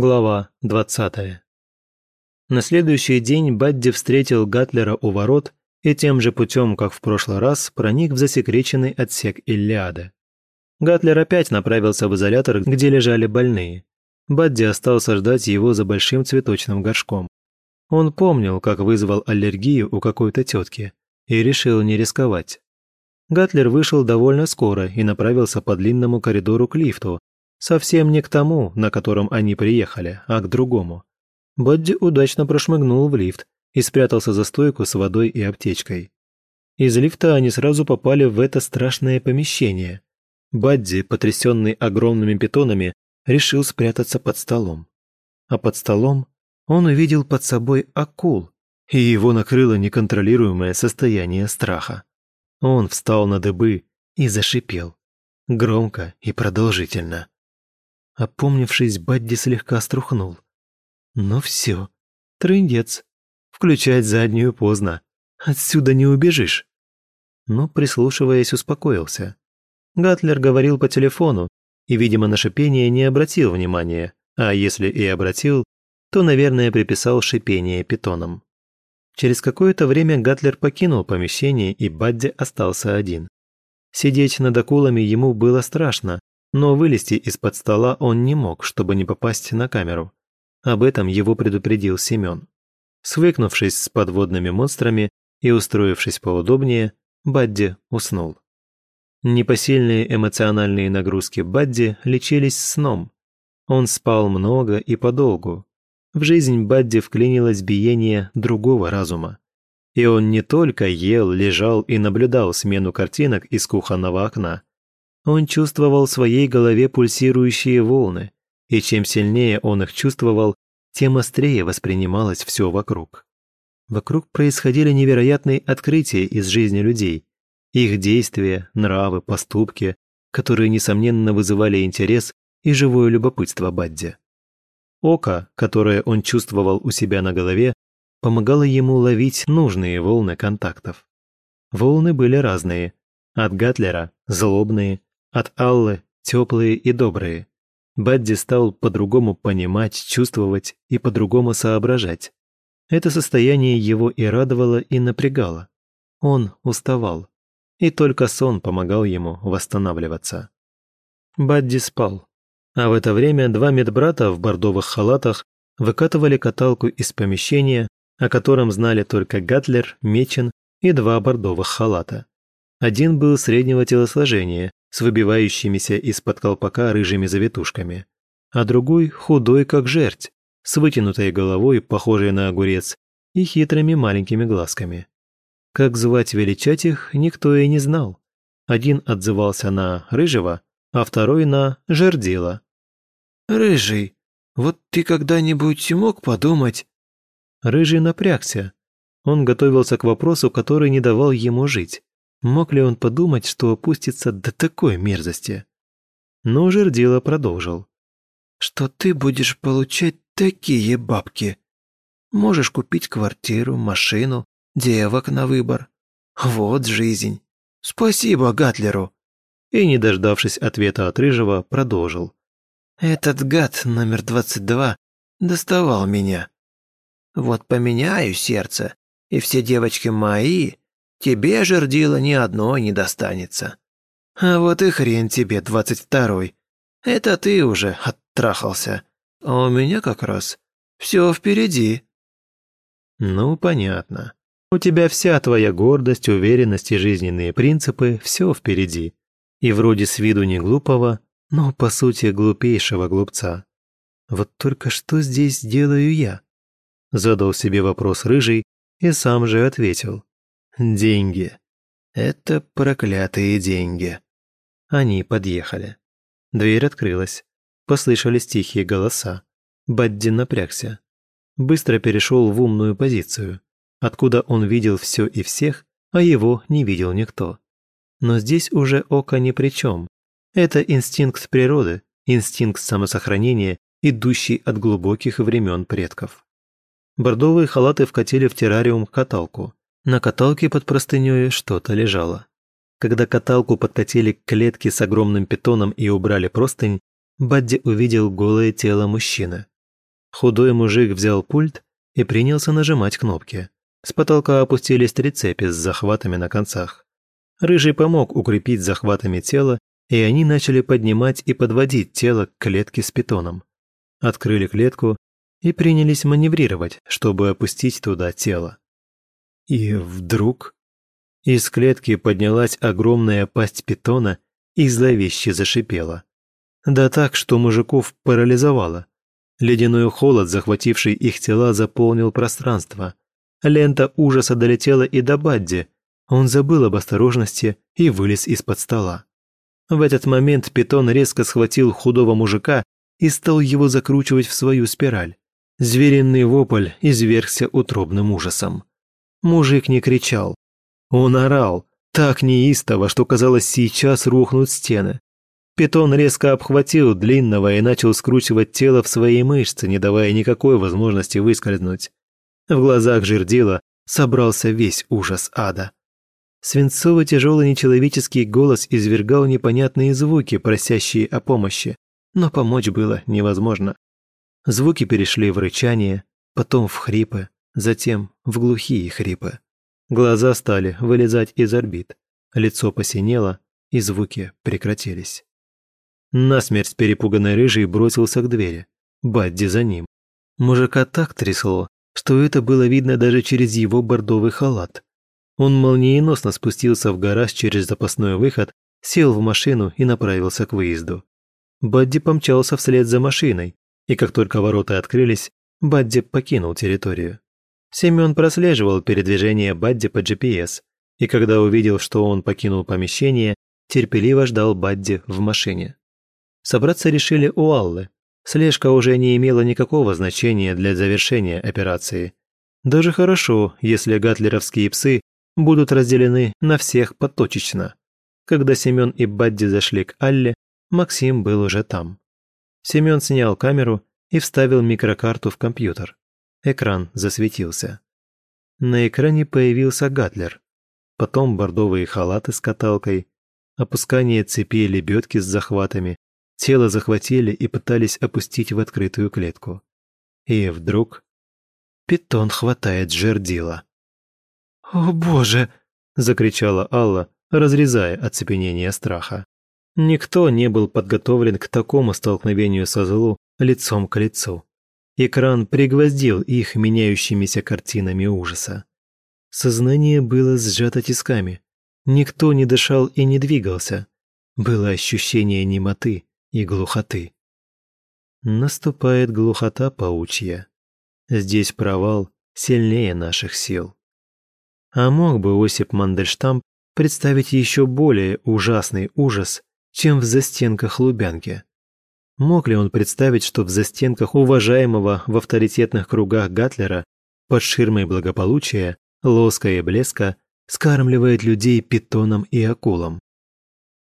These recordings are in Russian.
Глава 20. На следующий день Бадди встретил Гатлера у ворот и тем же путем, как в прошлый раз, проник в засекреченный отсек Иллиады. Гатлер опять направился в изолятор, где лежали больные. Бадди остался ждать его за большим цветочным горшком. Он помнил, как вызвал аллергию у какой-то тетки, и решил не рисковать. Гатлер вышел довольно скоро и направился по длинному коридору к лифту, Совсем не к тому, на котором они приехали, а к другому. Бодди удачно прошмыгнул в лифт и спрятался за стойку с водой и аптечкой. Из лифта они сразу попали в это страшное помещение. Бадди, потрясенный огромными питонами, решил спрятаться под столом. А под столом он увидел под собой акул, и его накрыло неконтролируемое состояние страха. Он встал на дыбы и зашипел. Громко и продолжительно. Опомнившись, Бадди слегка струхнул. Ну все, трындец. Включать заднюю поздно. Отсюда не убежишь. Но, прислушиваясь, успокоился. Гатлер говорил по телефону и, видимо, на шипение не обратил внимания, а если и обратил, то, наверное, приписал шипение питоном. Через какое-то время Гатлер покинул помещение, и Бадди остался один. Сидеть над акулами ему было страшно, но вылезти из-под стола он не мог, чтобы не попасть на камеру. Об этом его предупредил Семен. Свыкнувшись с подводными монстрами и устроившись поудобнее, Бадди уснул. Непосильные эмоциональные нагрузки Бадди лечились сном. Он спал много и подолгу. В жизнь Бадди вклинилось биение другого разума. И он не только ел, лежал и наблюдал смену картинок из кухонного окна, он чувствовал в своей голове пульсирующие волны, и чем сильнее он их чувствовал, тем острее воспринималось все вокруг. Вокруг происходили невероятные открытия из жизни людей, их действия, нравы, поступки, которые, несомненно, вызывали интерес и живое любопытство Бадди. Око, которое он чувствовал у себя на голове, помогало ему ловить нужные волны контактов. Волны были разные. От Гатлера – злобные, от Аллы теплые и добрые. Бадди стал по-другому понимать, чувствовать и по-другому соображать. Это состояние его и радовало, и напрягало. Он уставал. И только сон помогал ему восстанавливаться. Бадди спал. А в это время два медбрата в бордовых халатах выкатывали каталку из помещения, о котором знали только Гатлер, Мечин и два бордовых халата. Один был среднего телосложения, с выбивающимися из-под колпака рыжими завитушками, а другой худой, как жерть, с вытянутой головой, похожей на огурец, и хитрыми маленькими глазками. Как звать величать их, никто и не знал. Один отзывался на «рыжего», а второй на «жердила». «Рыжий, вот ты когда-нибудь мог подумать...» Рыжий напрягся. Он готовился к вопросу, который не давал ему жить. Мог ли он подумать, что опустится до такой мерзости? Но жердила продолжил. «Что ты будешь получать такие бабки? Можешь купить квартиру, машину, девок на выбор. Вот жизнь. Спасибо Гатлеру!» И, не дождавшись ответа от Рыжего, продолжил. «Этот гад номер 22 доставал меня. Вот поменяю сердце, и все девочки мои Тебе, жердила, ни одной не достанется. А вот и хрен тебе, двадцать второй. Это ты уже оттрахался. А у меня как раз все впереди». «Ну, понятно. У тебя вся твоя гордость, уверенность и жизненные принципы – все впереди. И вроде с виду не глупого, но по сути глупейшего глупца. Вот только что здесь делаю я?» Задал себе вопрос рыжий и сам же ответил. Деньги. Это проклятые деньги. Они подъехали. Дверь открылась. Послышались тихие голоса. Бадди напрягся. Быстро перешел в умную позицию, откуда он видел все и всех, а его не видел никто. Но здесь уже око ни при чем. Это инстинкт природы, инстинкт самосохранения, идущий от глубоких времен предков. Бордовые халаты вкатили в террариум каталку. На каталке под простынёй что-то лежало. Когда каталку подкатили к клетке с огромным питоном и убрали простынь, Бадди увидел голое тело мужчины. Худой мужик взял пульт и принялся нажимать кнопки. С потолка опустились три цепи с захватами на концах. Рыжий помог укрепить захватами тело, и они начали поднимать и подводить тело к клетке с питоном. Открыли клетку и принялись маневрировать, чтобы опустить туда тело. И вдруг из клетки поднялась огромная пасть питона и зловеще зашипела. Да так, что мужиков парализовало. Ледяной холод, захвативший их тела, заполнил пространство. Лента ужаса долетела и до Бадди. Он забыл об осторожности и вылез из-под стола. В этот момент питон резко схватил худого мужика и стал его закручивать в свою спираль. Звериный вопль извергся утробным ужасом. Мужик не кричал. Он орал, так неистово, что казалось, сейчас рухнут стены. Питон резко обхватил длинного и начал скручивать тело в свои мышцы, не давая никакой возможности выскользнуть. В глазах жердила собрался весь ужас ада. Свинцовый тяжелый нечеловеческий голос извергал непонятные звуки, просящие о помощи, но помочь было невозможно. Звуки перешли в рычание, потом в хрипы, затем в глухие хрипы. Глаза стали вылезать из орбит, лицо посинело, и звуки прекратились. Насмерть перепуганный рыжий бросился к двери. Бадди за ним. Мужика так трясло, что это было видно даже через его бордовый халат. Он молниеносно спустился в гараж через запасной выход, сел в машину и направился к выезду. Бадди помчался вслед за машиной, и как только ворота открылись, Бадди покинул территорию. Семен прослеживал передвижение Бадди по GPS, и когда увидел, что он покинул помещение, терпеливо ждал Бадди в машине. Собраться решили у Аллы. Слежка уже не имела никакого значения для завершения операции. Даже хорошо, если гатлеровские псы будут разделены на всех поточечно. Когда Семен и Бадди зашли к Алле, Максим был уже там. Семен снял камеру и вставил микрокарту в компьютер. Экран засветился. На экране появился Гатлер. Потом бордовые халаты с каталкой, опускание цепи лебедки с захватами, Тело захватили и пытались опустить в открытую клетку. И вдруг питон хватает жердила. «О боже!» – закричала Алла, разрезая оцепенение страха. Никто не был подготовлен к такому столкновению со злу лицом к лицу. Экран пригвоздил их меняющимися картинами ужаса. Сознание было сжато тисками. Никто не дышал и не двигался. Было ощущение немоты, и глухоты. Наступает глухота паучья. Здесь провал сильнее наших сил. А мог бы Осип Мандельштамп представить еще более ужасный ужас, чем в застенках Лубянки? Мог ли он представить, что в застенках уважаемого в авторитетных кругах Гатлера под ширмой благополучия, лоска и блеска скармливает людей питоном и акулам?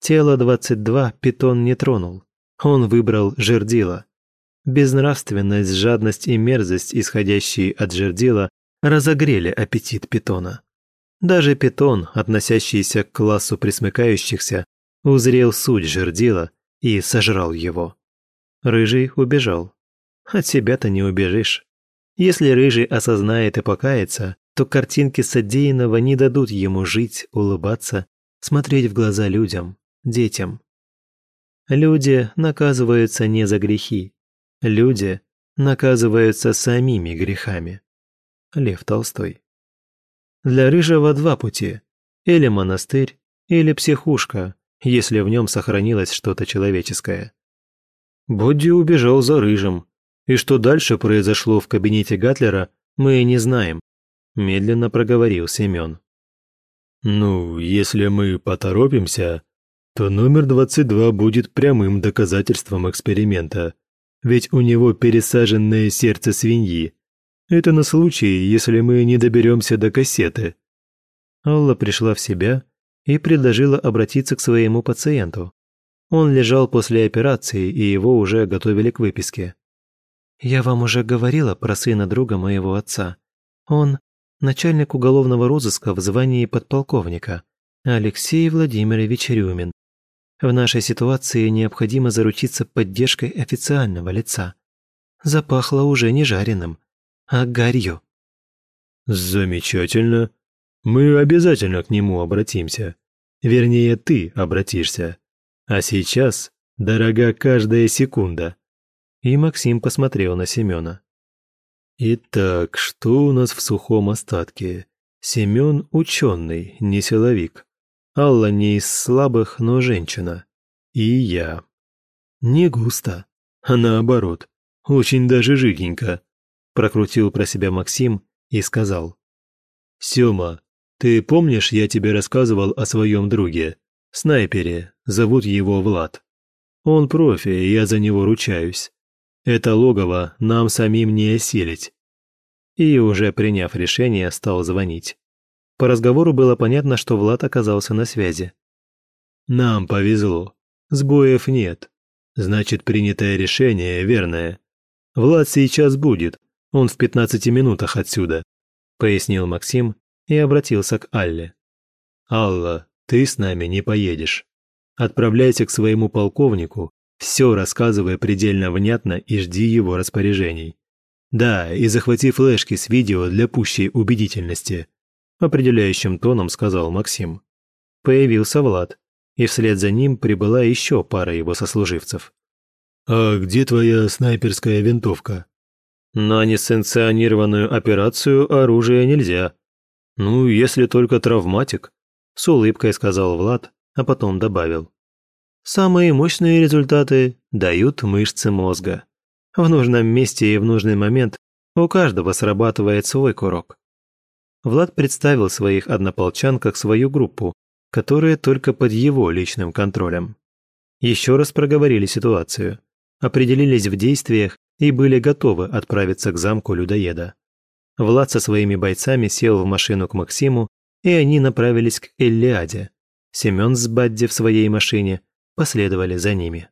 Тело 22 питон не тронул. Он выбрал жердила. Безнравственность, жадность и мерзость, исходящие от жердила, разогрели аппетит питона. Даже питон, относящийся к классу присмыкающихся, узрел суть жердила и сожрал его. Рыжий убежал. От себя-то не убежишь. Если Рыжий осознает и покается, то картинки содеянного не дадут ему жить, улыбаться, смотреть в глаза людям, детям. Люди наказываются не за грехи. Люди наказываются самими грехами. Лев Толстой. Для Рыжего два пути. Или монастырь, или психушка, если в нем сохранилось что-то человеческое. Бодди убежал за Рыжим. И что дальше произошло в кабинете Гатлера, мы не знаем, медленно проговорил Семен. «Ну, если мы поторопимся, то номер 22 будет прямым доказательством эксперимента. Ведь у него пересаженное сердце свиньи. Это на случай, если мы не доберемся до кассеты. Алла пришла в себя и предложила обратиться к своему пациенту. Он лежал после операции, и его уже готовили к выписке. «Я вам уже говорила про сына друга моего отца. Он начальник уголовного розыска в звании подполковника, Алексей Владимирович Рюмин. В нашей ситуации необходимо заручиться поддержкой официального лица. запахло уже не жареным, а гарью. Замечательно. Мы обязательно к нему обратимся. Вернее, ты обратишься. А сейчас дорога каждая секунда. И Максим посмотрел на Семена. Итак, что у нас в сухом остатке? Семен ученый, не силовик. Алла не из слабых, но женщина. И я. Не густо, а наоборот, очень даже жиденько. Прокрутил про себя Максим и сказал. «Сёма, ты помнишь, я тебе рассказывал о своем друге? Снайпере, зовут его Влад. Он профи, я за него ручаюсь. Это логово нам самим не осилить. И уже приняв решение, стал звонить. По разговору было понятно, что Влад оказался на связи. «Нам повезло. Сбоев нет. Значит, принятое решение верное. Влад сейчас будет. Он в 15 минутах отсюда», – пояснил Максим и обратился к Алле. «Алла, ты с нами не поедешь. Отправляйся к своему полковнику все рассказывая предельно внятно и жди его распоряжений. Да, и захвати флешки с видео для пущей убедительности. Определяющим тоном сказал Максим. Появился Влад, и вслед за ним прибыла еще пара его сослуживцев. «А где твоя снайперская винтовка?» «На несанкционированную операцию оружие нельзя. Ну, если только травматик», – с улыбкой сказал Влад, а потом добавил. Самые мощные результаты дают мышцы мозга. В нужном месте и в нужный момент у каждого срабатывает свой курок. Влад представил своих однополчан как свою группу, которая только под его личным контролем. Еще раз проговорили ситуацию, определились в действиях и были готовы отправиться к замку людоеда. Влад со своими бойцами сел в машину к Максиму, и они направились к Эллиаде. Семен с Бадди в своей машине – последовали за ними.